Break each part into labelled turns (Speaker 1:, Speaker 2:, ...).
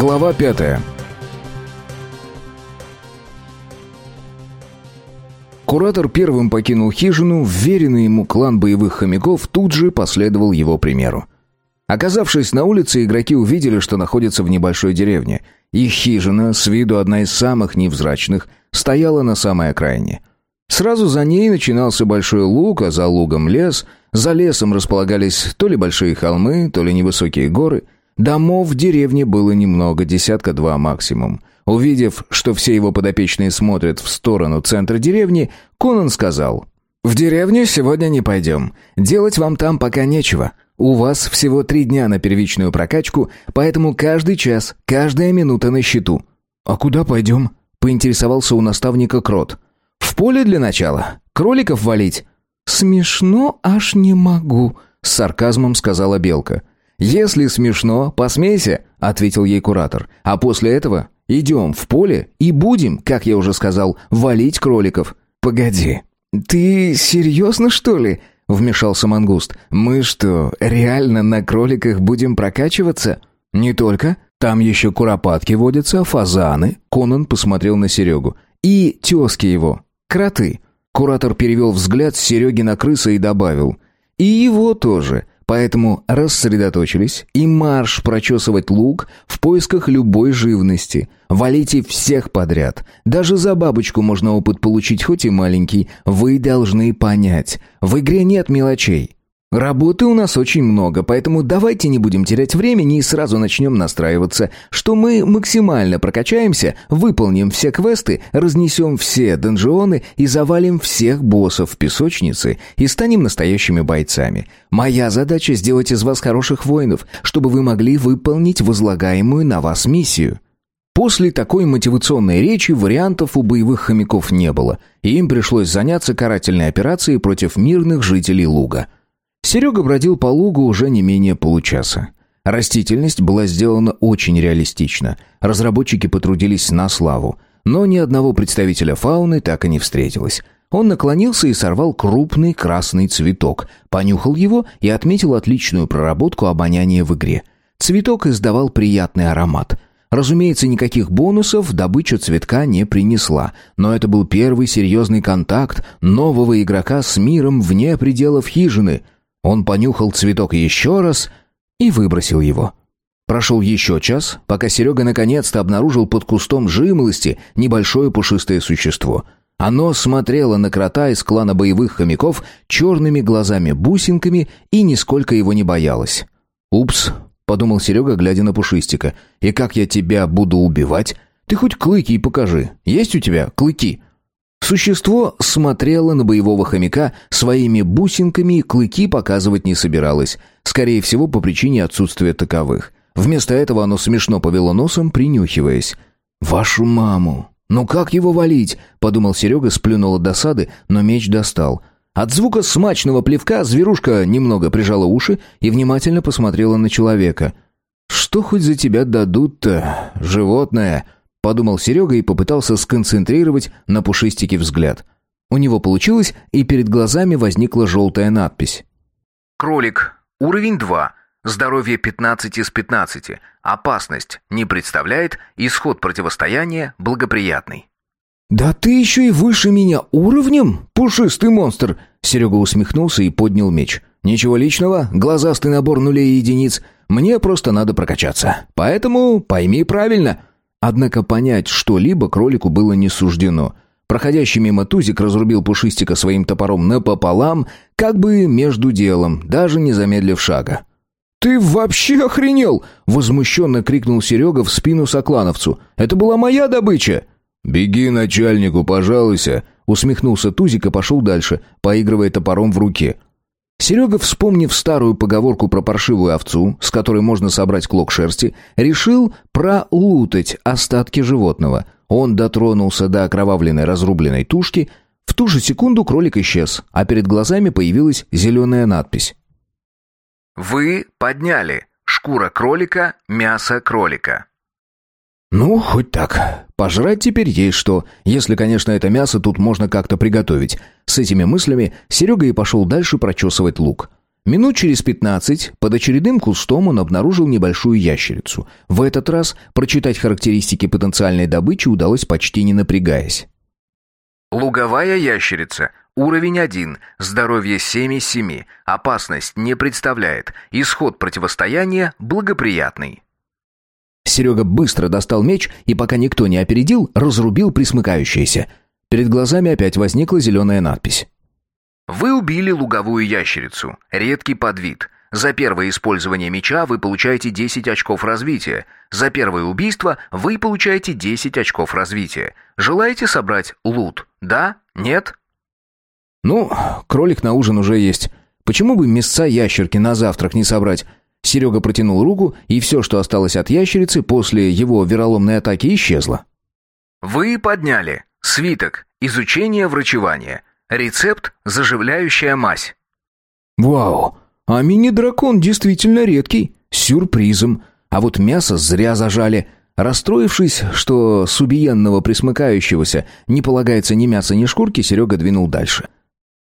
Speaker 1: Глава пятая. Куратор первым покинул хижину, вверенный ему клан боевых хомяков тут же последовал его примеру. Оказавшись на улице, игроки увидели, что находятся в небольшой деревне. Их хижина, с виду одна из самых невзрачных, стояла на самой окраине. Сразу за ней начинался большой луг, а за лугом лес. За лесом располагались то ли большие холмы, то ли невысокие горы. Домов в деревне было немного, десятка-два максимум. Увидев, что все его подопечные смотрят в сторону центра деревни, Конан сказал, «В деревню сегодня не пойдем. Делать вам там пока нечего. У вас всего три дня на первичную прокачку, поэтому каждый час, каждая минута на счету». «А куда пойдем?» — поинтересовался у наставника Крот. «В поле для начала. Кроликов валить». «Смешно аж не могу», — с сарказмом сказала Белка. «Если смешно, посмейся», — ответил ей куратор. «А после этого Идем в поле и будем, как я уже сказал, валить кроликов. Погоди, ты серьезно что ли? Вмешался мангуст. Мы что, реально на кроликах будем прокачиваться? Не только. Там еще куропатки водятся, фазаны. Конан посмотрел на Серегу. И тезки его. Кроты. Куратор перевел взгляд с Сереги на крыса и добавил. И его тоже. Поэтому рассредоточились и марш прочесывать луг в поисках любой живности. Валите всех подряд. Даже за бабочку можно опыт получить, хоть и маленький. Вы должны понять, в игре нет мелочей. Работы у нас очень много, поэтому давайте не будем терять времени и сразу начнем настраиваться, что мы максимально прокачаемся, выполним все квесты, разнесем все донжионы и завалим всех боссов в песочнице и станем настоящими бойцами. Моя задача сделать из вас хороших воинов, чтобы вы могли выполнить возлагаемую на вас миссию. После такой мотивационной речи вариантов у боевых хомяков не было, и им пришлось заняться карательной операцией против мирных жителей луга – Серега бродил по лугу уже не менее получаса. Растительность была сделана очень реалистично. Разработчики потрудились на славу. Но ни одного представителя фауны так и не встретилось. Он наклонился и сорвал крупный красный цветок, понюхал его и отметил отличную проработку обоняния в игре. Цветок издавал приятный аромат. Разумеется, никаких бонусов добыча цветка не принесла, но это был первый серьезный контакт нового игрока с миром вне пределов хижины — он понюхал цветок еще раз и выбросил его. Прошел еще час, пока Серега наконец-то обнаружил под кустом жимолости небольшое пушистое существо. Оно смотрело на крота из клана боевых хомяков черными глазами-бусинками и нисколько его не боялось. «Упс», — подумал Серега, глядя на пушистика, — «и как я тебя буду убивать? Ты хоть клыки покажи. Есть у тебя клыки?» Существо смотрело на боевого хомяка своими бусинками и клыки показывать не собиралось. Скорее всего, по причине отсутствия таковых. Вместо этого оно смешно повело носом, принюхиваясь. «Вашу маму! Ну как его валить?» — подумал Серега, сплюнул от досады, но меч достал. От звука смачного плевка зверушка немного прижала уши и внимательно посмотрела на человека. «Что хоть за тебя дадут-то, животное?» Подумал Серега и попытался сконцентрировать на пушистике взгляд. У него получилось, и перед глазами возникла желтая надпись.
Speaker 2: «Кролик. Уровень 2. Здоровье 15 из 15. Опасность не представляет. Исход противостояния благоприятный».
Speaker 1: «Да ты еще и выше меня уровнем, пушистый монстр!» Серега усмехнулся и поднял меч. «Ничего личного, глазастый набор нулей и единиц. Мне просто надо прокачаться. Поэтому пойми правильно». Однако понять что-либо кролику было не суждено. Проходящий мимо Тузик разрубил Пушистика своим топором напополам, как бы между делом, даже не замедлив шага. «Ты вообще охренел!» — возмущенно крикнул Серега в спину соклановцу. «Это была моя добыча!»
Speaker 3: «Беги начальнику, пожалуйся!» — усмехнулся Тузик и пошел дальше, поигрывая топором в руке.
Speaker 1: Серега, вспомнив старую поговорку про паршивую овцу, с которой можно собрать клок шерсти, решил пролутать остатки животного. Он дотронулся до окровавленной разрубленной тушки. В ту же секунду кролик исчез, а перед глазами появилась зеленая надпись.
Speaker 2: «Вы подняли. Шкура кролика, мясо кролика».
Speaker 1: «Ну, хоть так. Пожрать теперь есть что, если, конечно, это мясо тут можно как-то приготовить». С этими мыслями Серега и пошел дальше прочесывать лук. Минут через пятнадцать под очередным кустом он обнаружил небольшую ящерицу. В этот раз прочитать характеристики потенциальной добычи удалось почти не напрягаясь.
Speaker 2: Луговая ящерица. Уровень 1. Здоровье 7 из 7. Опасность не представляет. Исход противостояния благоприятный.
Speaker 1: Серега быстро достал меч и, пока никто не опередил, разрубил присмыкающееся. Перед глазами опять возникла зеленая надпись.
Speaker 2: Вы убили луговую ящерицу. Редкий подвид. За первое использование меча вы получаете 10 очков развития. За первое убийство вы получаете 10 очков развития. Желаете собрать лут? Да? Нет?
Speaker 1: Ну, кролик на ужин уже есть. Почему бы мясца ящерки на завтрак не собрать? Серега протянул руку, и все, что осталось от ящерицы после его вероломной атаки, исчезло.
Speaker 2: Вы подняли свиток изучение врачевания. Рецепт заживляющая мазь.
Speaker 1: Вау! А мини-дракон действительно редкий, сюрпризом. А вот мясо зря зажали. Расстроившись, что с убиенного присмыкающегося не полагается ни мяса, ни шкурки, Серега двинул дальше.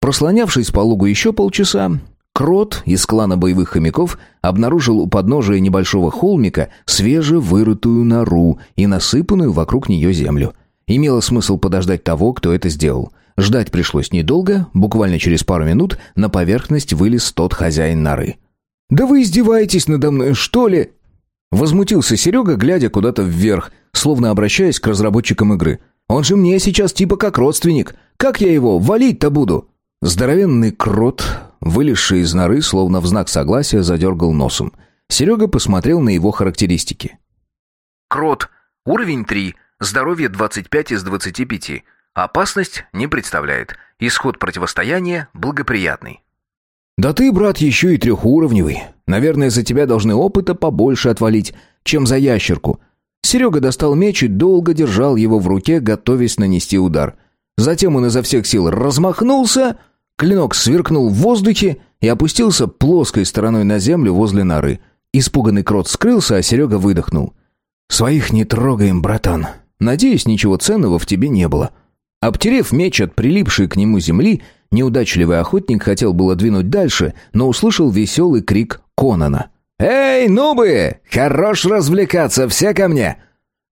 Speaker 1: Прослонявшись по лугу еще полчаса, Крот из клана боевых хомяков обнаружил у подножия небольшого холмика свежевырытую нору и насыпанную вокруг нее землю. Имело смысл подождать того, кто это сделал. Ждать пришлось недолго, буквально через пару минут на поверхность вылез тот хозяин норы. «Да вы издеваетесь надо мной, что ли?» Возмутился Серега, глядя куда-то вверх, словно обращаясь к разработчикам игры. «Он же мне сейчас типа как родственник. Как я его валить-то буду?» Здоровенный крот, вылезший из норы, словно в знак согласия, задергал носом. Серега посмотрел на его характеристики.
Speaker 2: Крот. Уровень 3. Здоровье 25 из 25. Опасность не представляет. Исход противостояния благоприятный.
Speaker 1: «Да ты, брат, еще и трехуровневый. Наверное, за тебя должны опыта побольше отвалить, чем за ящерку». Серега достал меч и долго держал его в руке, готовясь нанести удар. Затем он изо всех сил размахнулся, клинок сверкнул в воздухе и опустился плоской стороной на землю возле норы. Испуганный крот скрылся, а Серега выдохнул. «Своих не трогаем, братан. Надеюсь, ничего ценного в тебе не было». Обтерев меч от прилипшей к нему земли, неудачливый охотник хотел было двинуть дальше, но услышал веселый крик Конана. «Эй, нубы! Хорош развлекаться, все ко мне!»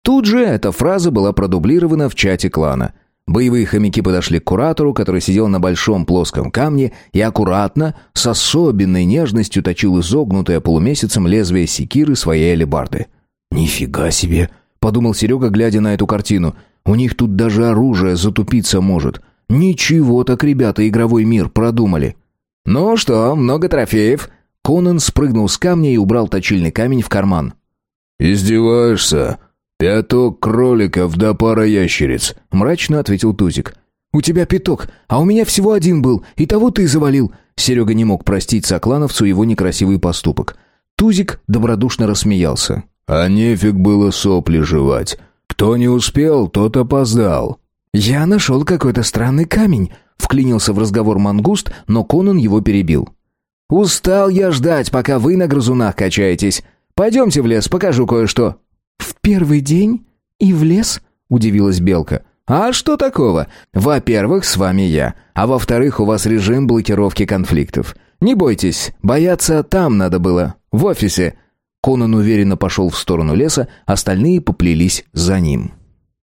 Speaker 1: Тут же эта фраза была продублирована в чате клана. Боевые хомяки подошли к куратору, который сидел на большом плоском камне и аккуратно, с особенной нежностью точил изогнутое полумесяцем лезвие секиры своей алебарды. «Нифига себе!» — подумал Серега, глядя на эту картину. У них тут даже оружие затупиться может. Ничего так ребята игровой мир продумали. Ну что, много трофеев? Конан спрыгнул с камня и убрал точильный камень в карман.
Speaker 3: Издеваешься? Пяток кроликов да пара ящериц, мрачно ответил Тузик.
Speaker 1: У тебя пяток, а у меня всего один был, и того ты завалил. Серега не мог простить соклановцу его некрасивый поступок. Тузик добродушно рассмеялся.
Speaker 3: А нефиг было сопли жевать. Кто не успел, тот опоздал.
Speaker 1: Я нашел какой-то странный камень, вклинился в разговор мангуст, но Конан его перебил. Устал я ждать, пока вы на грызунах качаетесь. Пойдемте в лес, покажу кое-что. В первый день и в лес? удивилась белка. А что такого? Во-первых, с вами я, а во-вторых, у вас режим блокировки конфликтов. Не бойтесь, бояться там надо было, в офисе. Конан уверенно пошел в сторону леса, остальные поплелись за ним.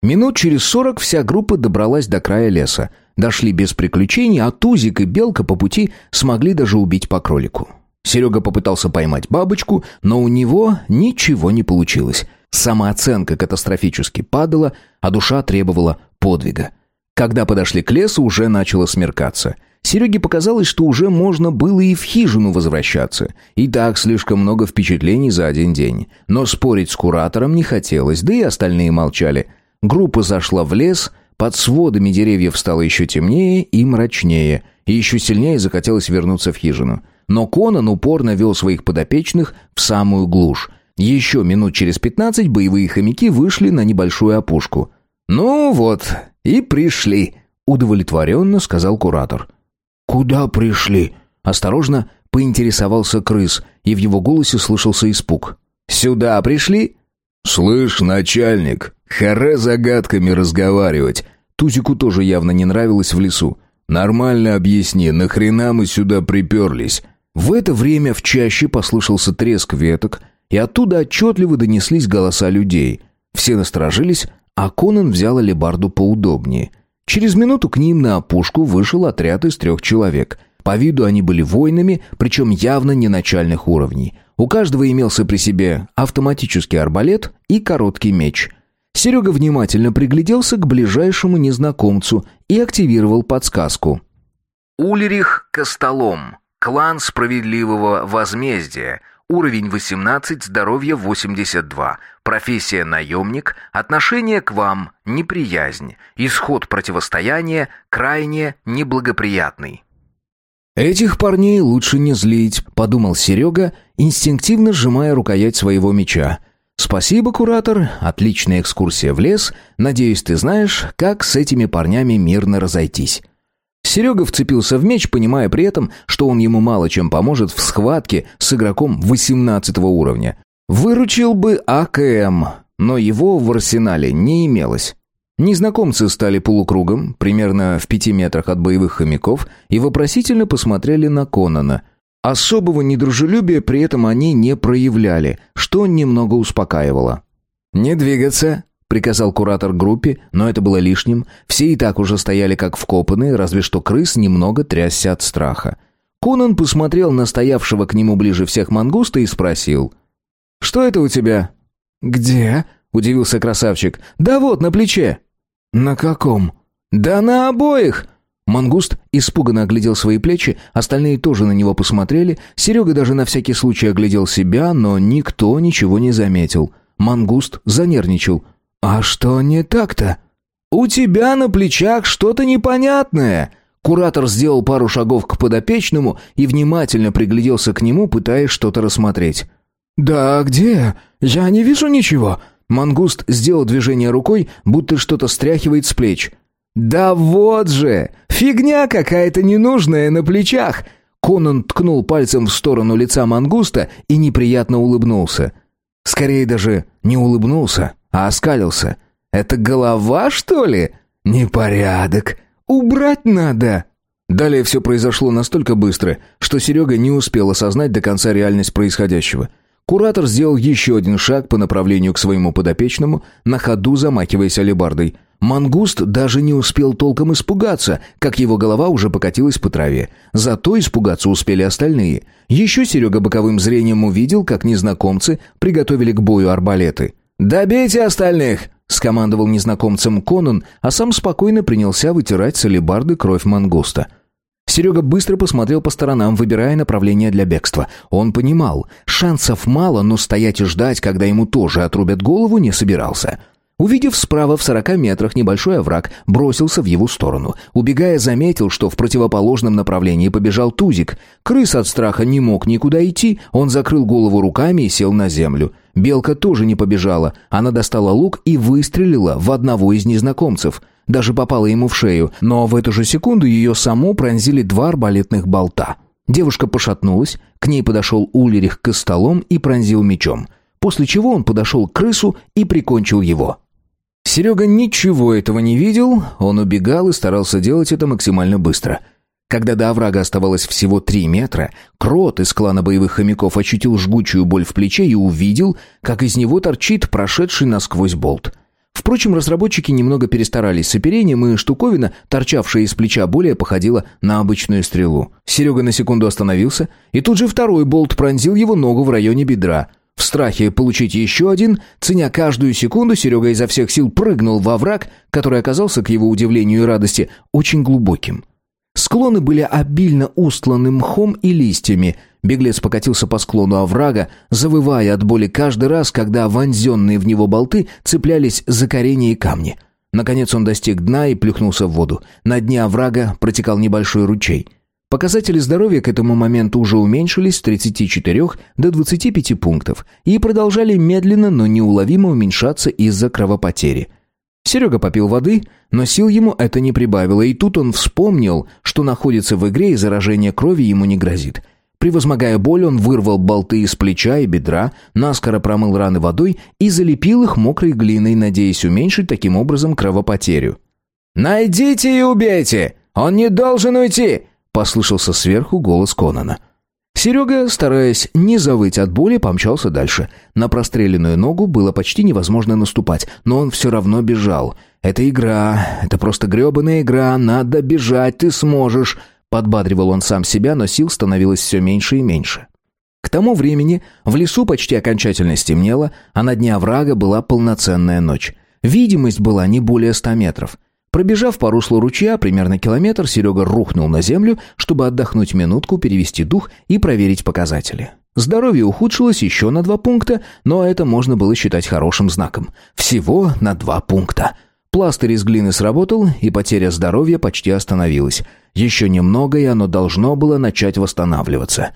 Speaker 1: Минут через сорок вся группа добралась до края леса. Дошли без приключений, а Тузик и Белка по пути смогли даже убить по кролику. Серега попытался поймать бабочку, но у него ничего не получилось. Самооценка катастрофически падала, а душа требовала подвига. Когда подошли к лесу, уже начало смеркаться – Сереге показалось, что уже можно было и в хижину возвращаться. И так слишком много впечатлений за один день. Но спорить с куратором не хотелось, да и остальные молчали. Группа зашла в лес, под сводами деревьев стало еще темнее и мрачнее, и еще сильнее захотелось вернуться в хижину. Но Конан упорно вел своих подопечных в самую глушь. Еще минут через пятнадцать боевые хомяки вышли на небольшую опушку. «Ну вот, и пришли», — удовлетворенно сказал куратор. «Куда пришли?» Осторожно поинтересовался крыс, и в его голосе слышался испуг. «Сюда пришли?»
Speaker 3: «Слышь, начальник, харе загадками разговаривать».
Speaker 1: Тузику тоже явно не нравилось в лесу.
Speaker 3: «Нормально объясни, нахрена мы сюда приперлись?»
Speaker 1: В это время в чаще послышался треск веток, и оттуда отчетливо донеслись голоса людей. Все насторожились, а Конан взял алебарду поудобнее. Через минуту к ним на опушку вышел отряд из трех человек. По виду они были воинами, причем явно не начальных уровней. У каждого имелся при себе автоматический арбалет и короткий меч. Серега внимательно пригляделся к ближайшему незнакомцу и активировал подсказку.
Speaker 2: Ульрих Костолом. Клан справедливого возмездия. Уровень 18, здоровье 82. Профессия наемник. Отношение к вам неприязнь. Исход противостояния крайне неблагоприятный.
Speaker 1: «Этих парней лучше не злить», — подумал Серега, инстинктивно сжимая рукоять своего меча. «Спасибо, куратор, отличная экскурсия в лес. Надеюсь, ты знаешь, как с этими парнями мирно разойтись». Серега вцепился в меч, понимая при этом, что он ему мало чем поможет в схватке с игроком 18 уровня. Выручил бы АКМ, но его в арсенале не имелось. Незнакомцы стали полукругом, примерно в пяти метрах от боевых хомяков, и вопросительно посмотрели на Конана. Особого недружелюбия при этом они не проявляли, что немного успокаивало. «Не двигаться», — приказал куратор группе, но это было лишним. Все и так уже стояли как вкопанные, разве что крыс немного трясся от страха. Конан посмотрел на стоявшего к нему ближе всех мангуста и спросил. «Что это у тебя?»
Speaker 3: «Где?»
Speaker 1: — удивился красавчик. «Да вот, на плече».
Speaker 3: «На каком?»
Speaker 1: «Да на обоих!» Мангуст испуганно оглядел свои плечи, остальные тоже на него посмотрели. Серега даже на всякий случай оглядел себя, но никто ничего не заметил. Мангуст занервничал.
Speaker 3: «А что не так-то?»
Speaker 1: «У тебя на плечах что-то непонятное!» Куратор сделал пару шагов к подопечному и внимательно пригляделся к нему, пытаясь что-то рассмотреть.
Speaker 3: «Да где? Я не вижу ничего».
Speaker 1: Мангуст сделал движение рукой, будто что-то стряхивает с плеч. «Да вот же! Фигня какая-то ненужная на плечах!» Конан ткнул пальцем в сторону лица мангуста и неприятно улыбнулся. Скорее даже не улыбнулся, а оскалился. «Это голова, что ли? Непорядок! Убрать надо!» Далее все произошло настолько быстро, что Серега не успел осознать до конца реальность происходящего – Куратор сделал еще один шаг по направлению к своему подопечному, на ходу замахиваясь алебардой. Мангуст даже не успел толком испугаться, как его голова уже покатилась по траве. Зато испугаться успели остальные. Еще Серега боковым зрением увидел, как незнакомцы приготовили к бою арбалеты. «Добейте остальных!» — скомандовал незнакомцем Конан, а сам спокойно принялся вытирать с кровь мангуста — Серега быстро посмотрел по сторонам, выбирая направление для бегства. Он понимал, шансов мало, но стоять и ждать, когда ему тоже отрубят голову, не собирался. Увидев справа в сорока метрах небольшой овраг, бросился в его сторону. Убегая, заметил, что в противоположном направлении побежал Тузик. Крыс от страха не мог никуда идти, он закрыл голову руками и сел на землю. Белка тоже не побежала. Она достала лук и выстрелила в одного из незнакомцев даже попала ему в шею, но в эту же секунду ее саму пронзили два арбалетных болта. Девушка пошатнулась, к ней подошел Ульрих к столом и пронзил мечом, после чего он подошел к крысу и прикончил его. Серега ничего этого не видел, он убегал и старался делать это максимально быстро. Когда до оврага оставалось всего три метра, крот из клана боевых хомяков ощутил жгучую боль в плече и увидел, как из него торчит прошедший насквозь болт. Впрочем, разработчики немного перестарались с оперением, и штуковина, торчавшая из плеча, более походила на обычную стрелу. Серега на секунду остановился, и тут же второй болт пронзил его ногу в районе бедра. В страхе получить еще один, ценя каждую секунду, Серега изо всех сил прыгнул во враг, который оказался, к его удивлению и радости, очень глубоким. Склоны были обильно устланы мхом и листьями – Беглец покатился по склону оврага, завывая от боли каждый раз, когда вонзенные в него болты цеплялись за коренья и камни. Наконец он достиг дна и плюхнулся в воду. На дне оврага протекал небольшой ручей. Показатели здоровья к этому моменту уже уменьшились с 34 до 25 пунктов и продолжали медленно, но неуловимо уменьшаться из-за кровопотери. Серега попил воды, но сил ему это не прибавило, и тут он вспомнил, что находится в игре и заражение крови ему не грозит. Превозмогая боль, он вырвал болты из плеча и бедра, наскоро промыл раны водой и залепил их мокрой глиной, надеясь уменьшить таким образом кровопотерю. «Найдите и убейте! Он не должен уйти!» — послышался сверху голос Конана. Серега, стараясь не завыть от боли, помчался дальше. На простреленную ногу было почти невозможно наступать, но он все равно бежал. «Это игра, это просто гребаная игра, надо бежать, ты сможешь», Подбадривал он сам себя, но сил становилось все меньше и меньше. К тому времени в лесу почти окончательно стемнело, а на дне оврага была полноценная ночь. Видимость была не более ста метров. Пробежав по руслу ручья примерно километр, Серега рухнул на землю, чтобы отдохнуть минутку, перевести дух и проверить показатели. Здоровье ухудшилось еще на два пункта, но это можно было считать хорошим знаком. Всего на два пункта. Пластырь из глины сработал, и потеря здоровья почти остановилась. Еще немного, и оно должно было начать восстанавливаться.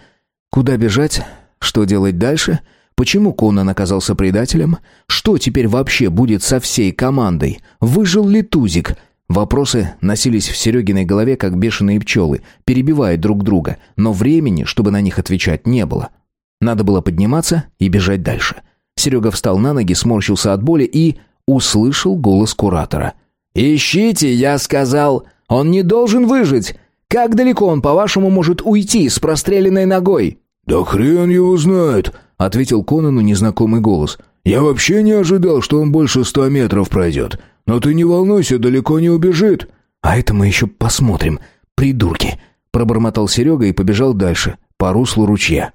Speaker 1: Куда бежать? Что делать дальше? Почему Конан оказался предателем? Что теперь вообще будет со всей командой? Выжил ли Тузик? Вопросы носились в Серегиной голове, как бешеные пчелы, перебивая друг друга, но времени, чтобы на них отвечать, не было. Надо было подниматься и бежать дальше. Серега встал на ноги, сморщился от боли и... услышал голос куратора. «Ищите, я сказал! Он не должен выжить! Как далеко он, по-вашему, может уйти с простреленной ногой?»
Speaker 3: «Да хрен его знает!» — ответил Конану незнакомый голос. «Я вообще не ожидал, что он больше ста метров пройдет. Но ты не волнуйся, далеко не убежит».
Speaker 1: «А это мы еще посмотрим, придурки!» — пробормотал Серега и побежал дальше, по руслу ручья.